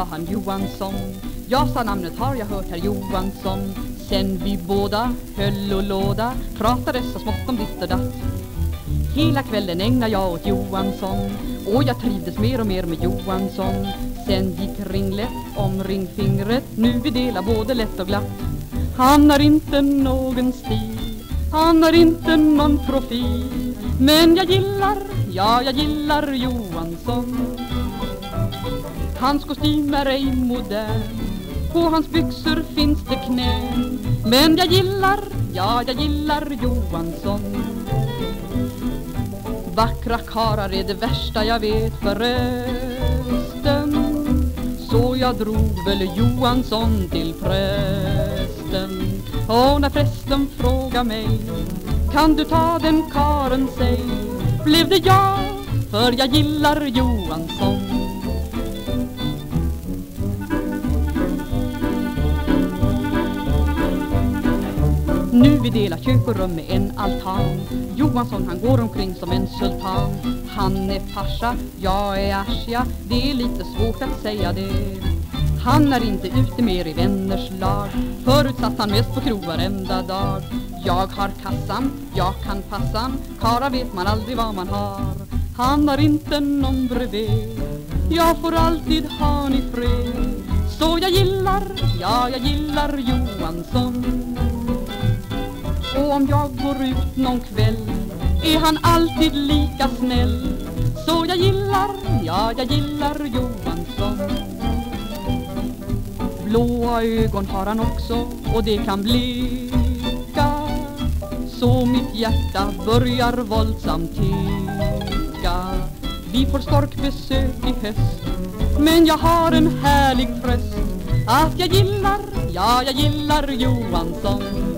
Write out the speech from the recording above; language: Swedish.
sa han Johansson. Jag sa namnet har jag hört herr Johansson? Sen vi båda höll och låda Pratade så smått om ditt och datt. Hela kvällen ägnade jag åt Johansson Och jag trivdes mer och mer med Johansson. Sen gick ringlet om ringfingret Nu vi delar både lätt och glatt. Han har inte någon stil Han har inte någon profil Men jag gillar, ja jag gillar Johansson. Hans kostym är ej modern. På hans byxor finns det knän Men jag gillar, ja jag gillar Johansson. Vackra karar är det värsta jag vet förresten. Så jag drog väl Johansson till prästen. Och när prästen frågar mig Kan du ta den karen säg? Blev det jag, för jag gillar Johansson. Nu vi delar kök och rum med en altan. Johansson han går omkring som en sultan. Han är farsa, jag är Asja Det är lite svårt att säga det. Han är inte ute mer i vänners lag. Förut satt han mest på krog varenda dag. Jag har kassan, jag kan passan Kara vet man aldrig vad man har. Han har inte någon bredvid Jag får alltid han i fred. Så jag gillar, ja jag gillar Johansson och om jag går ut någon kväll. Är han alltid lika snäll? Så jag gillar, ja jag gillar Johansson. Blåa ögon har han också och det kan bleka Så mitt hjärta börjar våldsamt ticka Vi får storkbesök i höst Men jag har en härlig tröst Att jag gillar, ja jag gillar Johansson.